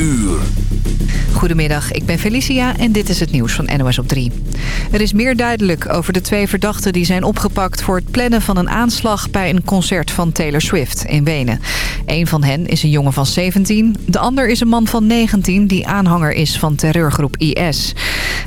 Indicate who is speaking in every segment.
Speaker 1: uur.
Speaker 2: Goedemiddag, ik ben Felicia en dit is het nieuws van NOS op 3. Er is meer duidelijk over de twee verdachten die zijn opgepakt... voor het plannen van een aanslag bij een concert van Taylor Swift in Wenen. Een van hen is een jongen van 17. De ander is een man van 19 die aanhanger is van terreurgroep IS.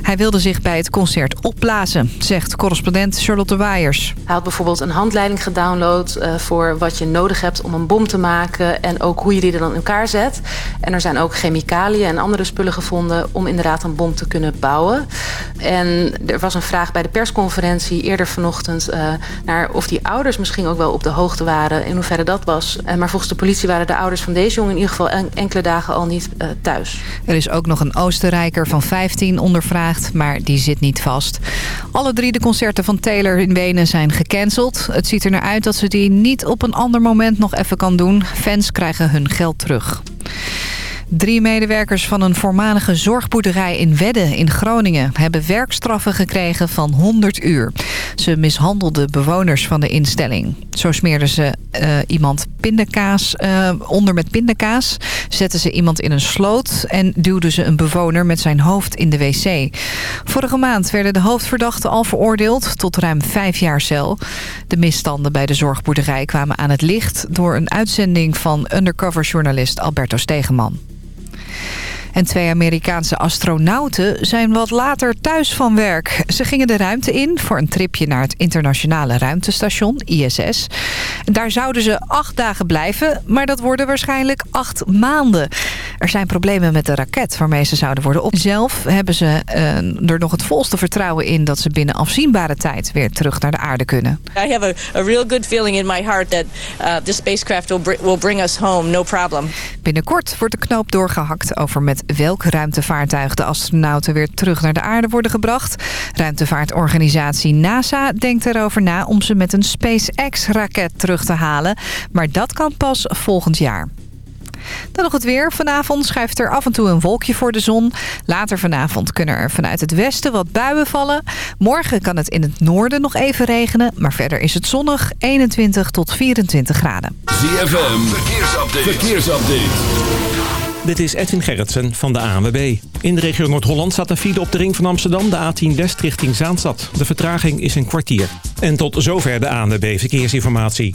Speaker 2: Hij wilde zich bij het concert opblazen, zegt correspondent Charlotte Waiers.
Speaker 3: Hij had bijvoorbeeld een handleiding gedownload uh, voor wat je nodig hebt om een bom te maken... en ook hoe je die er dan in elkaar zet. En er zijn ook chemicaliën en andere spullen gevonden om inderdaad een bom te kunnen bouwen. En er was een vraag bij de persconferentie eerder vanochtend uh, naar of die ouders misschien ook wel op de hoogte waren, in hoeverre dat was. Uh, maar volgens de politie waren de ouders van deze jongen in ieder geval en, enkele dagen al niet uh, thuis.
Speaker 2: Er is ook nog een Oostenrijker van 15 ondervraagd, maar die zit niet vast. Alle drie de concerten van Taylor in Wenen zijn gecanceld. Het ziet er naar uit dat ze die niet op een ander moment nog even kan doen. Fans krijgen hun geld terug. Drie medewerkers van een voormalige zorgboerderij in Wedde in Groningen... hebben werkstraffen gekregen van 100 uur. Ze mishandelden bewoners van de instelling. Zo smeerden ze uh, iemand pindakaas uh, onder met pindakaas... zetten ze iemand in een sloot... en duwden ze een bewoner met zijn hoofd in de wc. Vorige maand werden de hoofdverdachten al veroordeeld... tot ruim vijf jaar cel. De misstanden bij de zorgboerderij kwamen aan het licht... door een uitzending van undercoverjournalist Alberto Stegeman. En twee Amerikaanse astronauten zijn wat later thuis van werk. Ze gingen de ruimte in voor een tripje naar het internationale ruimtestation, ISS. Daar zouden ze acht dagen blijven, maar dat worden waarschijnlijk acht maanden. Er zijn problemen met de raket waarmee ze zouden worden op. Zelf hebben ze uh, er nog het volste vertrouwen in dat ze binnen afzienbare tijd weer terug naar de aarde kunnen.
Speaker 4: I have a, a real good feeling in my heart that uh, the spacecraft will, br will bring us home, no problem.
Speaker 2: Binnenkort wordt de knoop doorgehakt over met welk ruimtevaartuig de astronauten weer terug naar de aarde worden gebracht. Ruimtevaartorganisatie NASA denkt erover na om ze met een SpaceX-raket terug te halen. Maar dat kan pas volgend jaar. Dan nog het weer. Vanavond schuift er af en toe een wolkje voor de zon. Later vanavond kunnen er vanuit het westen wat buien vallen. Morgen kan het in het noorden nog even regenen. Maar verder is het zonnig 21 tot 24 graden.
Speaker 1: ZFM, verkeersupdate. verkeersupdate.
Speaker 5: Dit is Edwin Gerritsen van de ANWB. In de regio Noord-Holland staat een file op de ring van Amsterdam, de A10 West richting Zaanstad. De vertraging is een kwartier. En tot zover de ANWB Verkeersinformatie.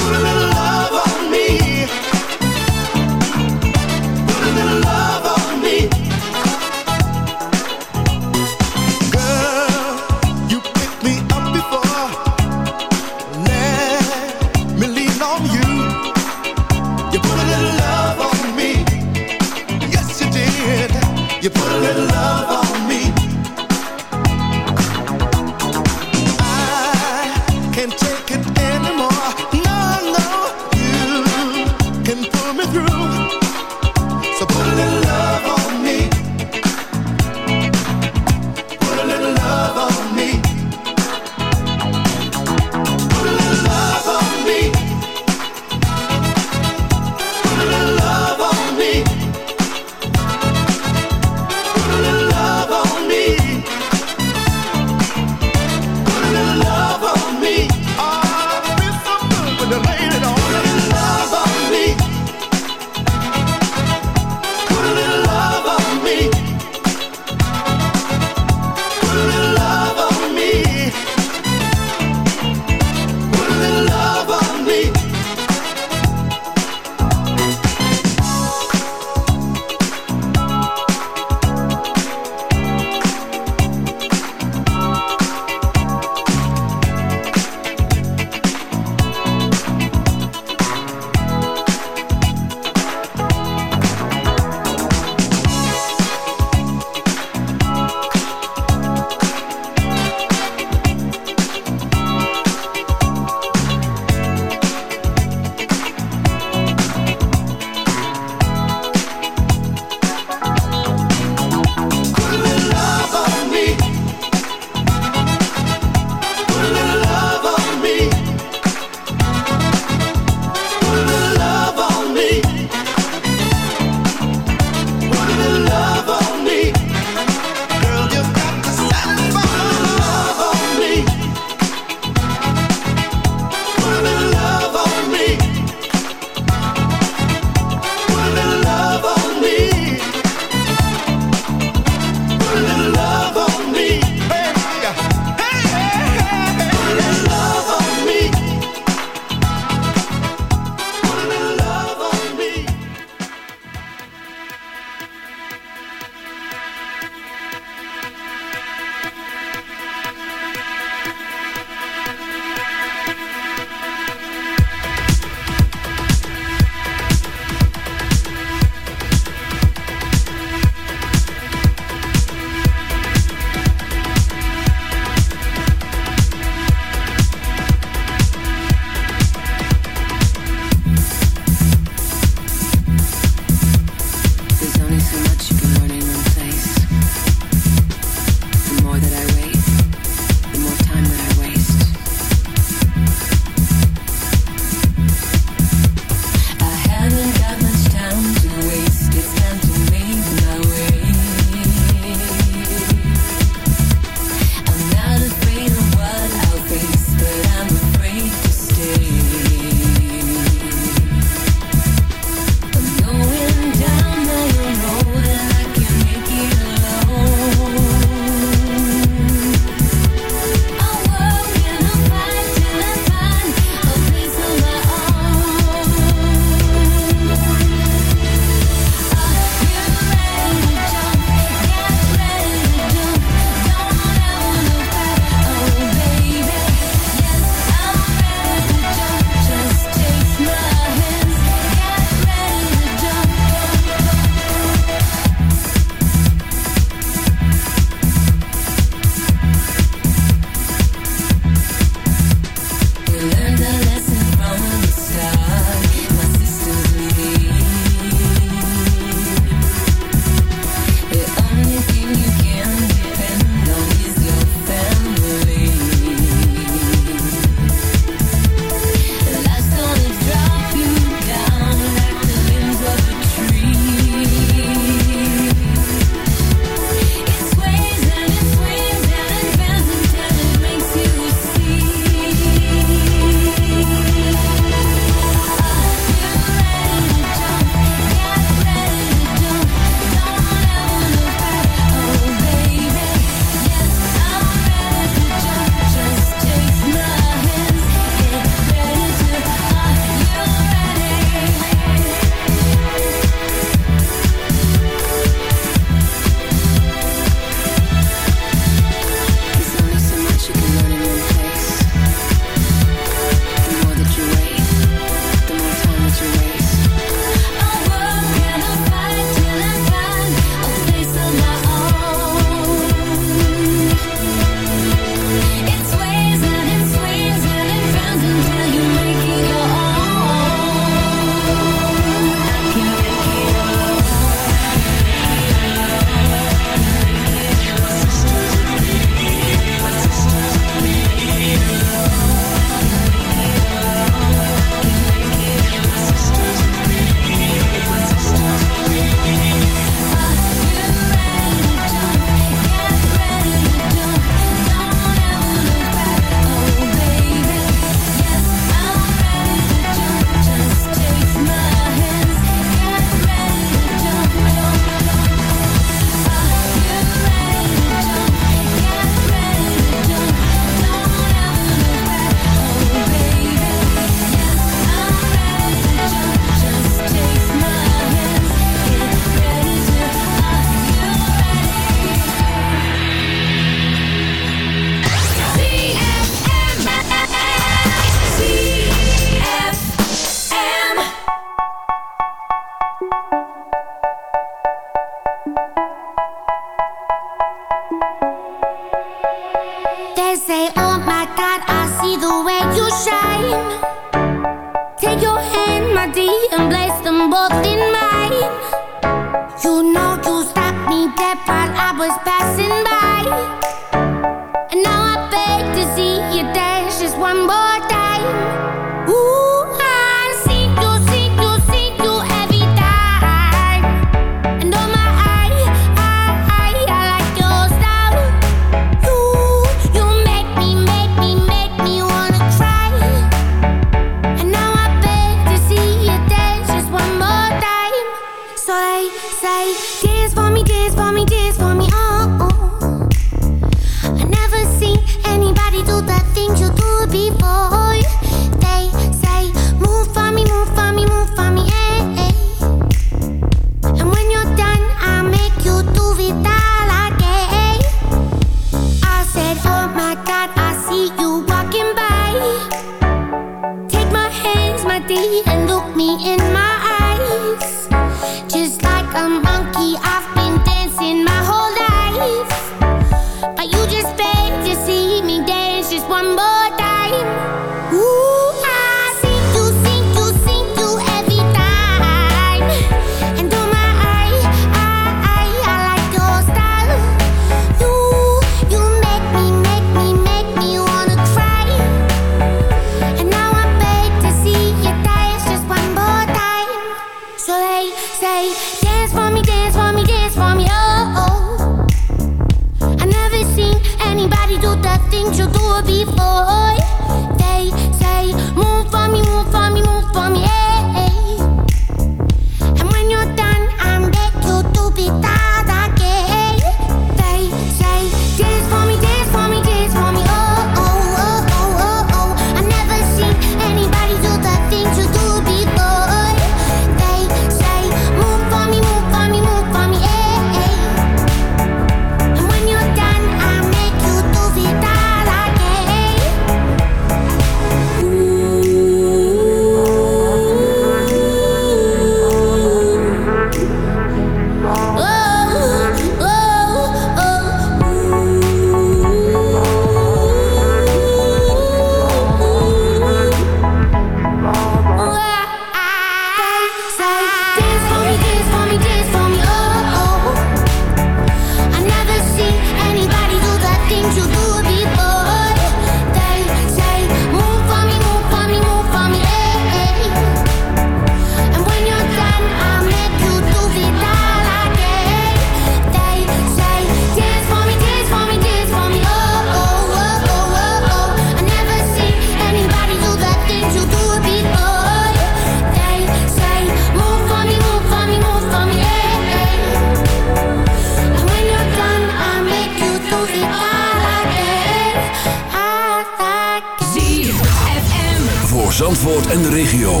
Speaker 1: En de regio.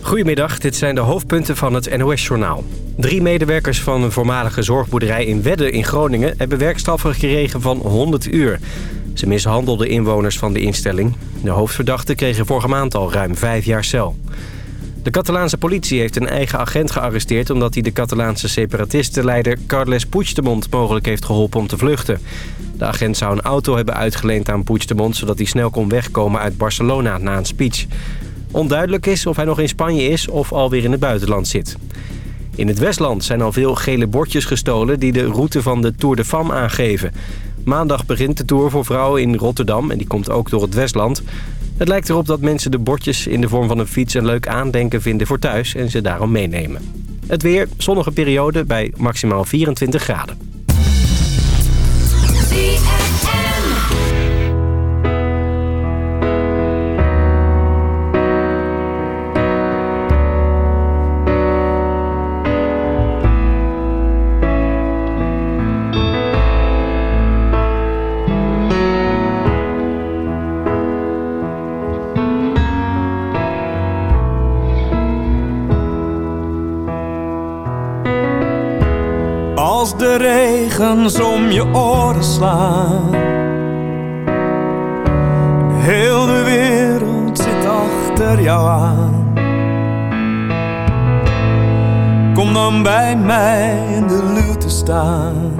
Speaker 6: Goedemiddag, dit zijn de hoofdpunten van het NOS-journaal. Drie medewerkers van een voormalige zorgboerderij in Wedde in Groningen... hebben werkstraffen gekregen van 100 uur. Ze mishandelden inwoners van de instelling. De hoofdverdachten kregen vorige maand al ruim vijf jaar cel. De Catalaanse politie heeft een eigen agent gearresteerd... omdat hij de Catalaanse separatistenleider Carles Puigdemont mogelijk heeft geholpen om te vluchten. De agent zou een auto hebben uitgeleend aan Puigdemont... zodat hij snel kon wegkomen uit Barcelona na een speech. Onduidelijk is of hij nog in Spanje is of alweer in het buitenland zit. In het Westland zijn al veel gele bordjes gestolen die de route van de Tour de Femme aangeven. Maandag begint de Tour voor vrouwen in Rotterdam en die komt ook door het Westland. Het lijkt erop dat mensen de bordjes in de vorm van een fiets een leuk aandenken vinden voor thuis en ze daarom meenemen. Het weer, zonnige periode bij maximaal 24 graden.
Speaker 7: regens om je oren slaan. Heel de wereld zit achter jou aan. Kom dan bij mij in de lute staan.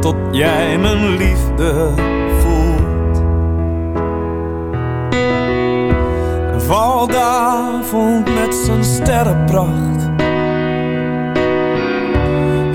Speaker 7: Tot jij mijn liefde voelt. Valdavond met zijn sterrenpracht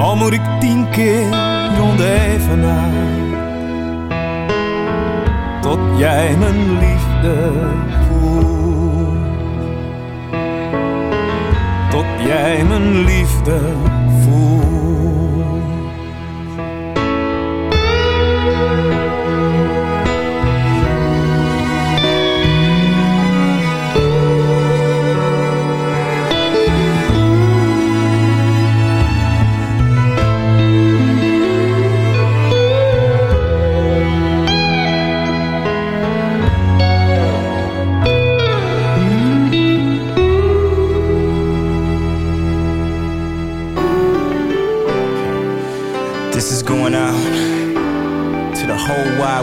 Speaker 7: Al moet ik tien keer rond even naar. Tot jij mijn liefde voelt. Tot jij mijn liefde voelt.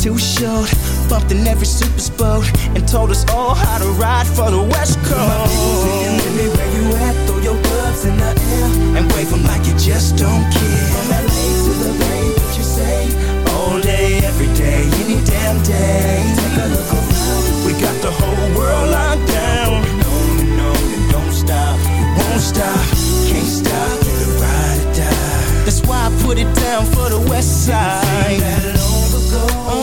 Speaker 8: too short, bumped in every super boat, and told us all how to ride for the West Coast. Baby, where you at? Throw your gloves in the air and wave 'em like you just don't care. From LA to the Bay, what you say? All day, every day, any damn day. Take a look around. We got the whole world locked down. No, no, no, don't stop. You won't stop. Can't stop. You the ride or die. That's why I put it down for the West Side.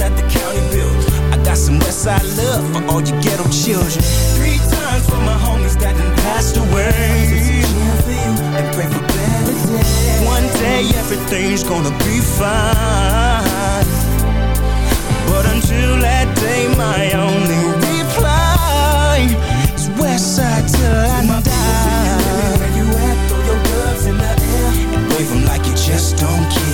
Speaker 8: at the county building. I got some Westside love for all you ghetto children. Three times for my homies that done passed away. And pray for better days. One day, everything's gonna be fine. But until that day, my only reply is west side till I die. Where you at? Throw your gloves in the air and wave like you just don't care.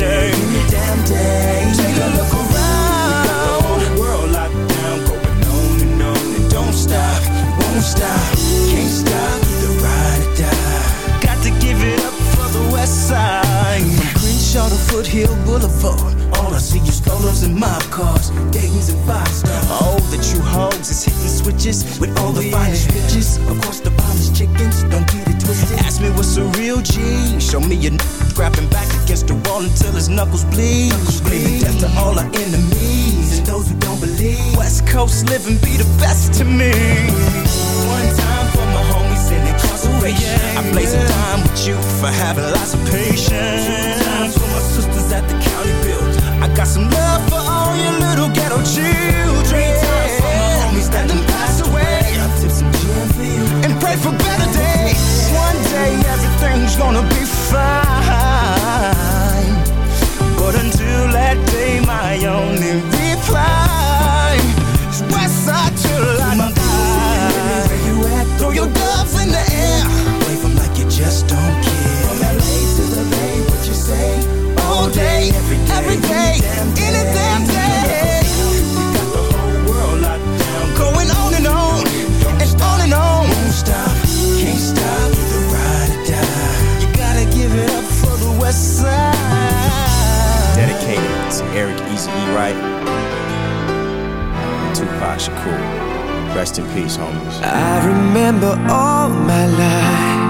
Speaker 8: Day, every day. Any damn day. Take a look around. The whole world locked down, going on and on and don't stop, won't stop, can't stop. Either ride or die. Got to give it up for the West Side. From Crenshaw to Foothill Boulevard. All I see is strollers and mob cars, Dayton's and five stars. Oh, the true hoes is hitting switches with all the oh, finest bitches. Of course, the finest chickens, don't get it twisted. Ask me what's a real G. Show me a n- grabbing back against the wall until his knuckles bleed. Screaming death to all our enemies and those who don't believe. West Coast living be the best to me. One time for my homies in incarceration. Oh, I blaze a time with you for having lots of patience. Two times for my sisters at the county build. I got some love for all your little ghetto children. Three times for my homies that done passed away. I tip some gin for you and pray for better days. Day everything's gonna be fine. But until that day, my only reply is west side till I die. Where you at? Throw your gloves in the air. Wave 'em like you just don't care. From LA to the Bay, what you say? All day, every day, every day, any day.
Speaker 9: Eric Easy E. Wright and Tupac Shakur. Rest in peace, homies.
Speaker 10: I remember all my life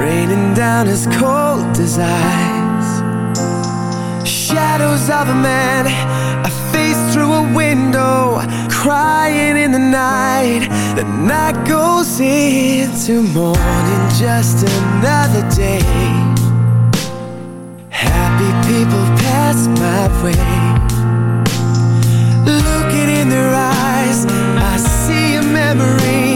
Speaker 10: raining down as cold as ice. Shadows of a man I faced through a window, crying in the night. The night goes into morning, just another day. Happy people pass my way. Looking in their eyes, I see a memory.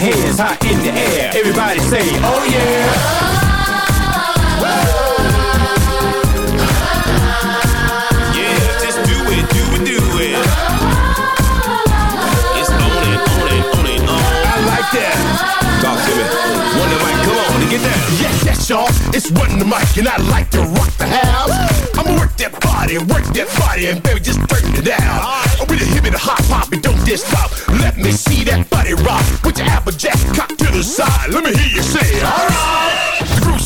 Speaker 11: Hands high in the air. Everybody say, oh yeah. Yeah,
Speaker 1: y'all. It's Run the Mic, and I like to rock the house. I'ma work that body, work that body, and baby, just turn it down. I'm with a hip and a hot pop, and don't just stop. Let me see that body rock. Put your applejack cock to the side. Let me hear you say, alright.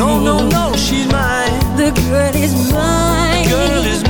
Speaker 7: No, no, no, she's mine.
Speaker 12: The girl is mine.
Speaker 7: Girl is mine.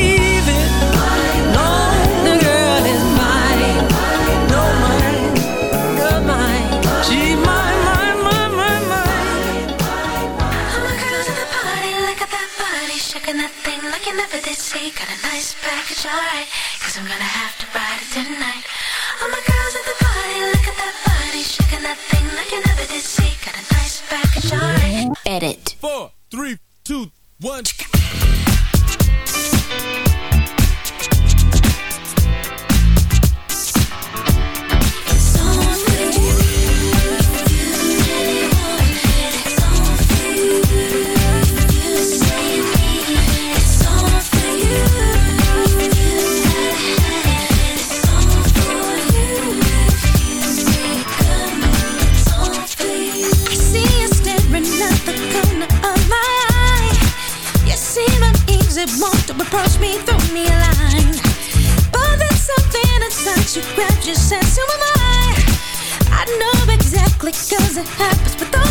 Speaker 13: like you never did see. Got a nice package, alright, cause I'm gonna have to ride it tonight. All my girls at the party, look at that body, shaking that thing like you never did see. Got a nice package, alright. Edit.
Speaker 1: Four, three, two, one.
Speaker 13: Exactly 'cause it happens with all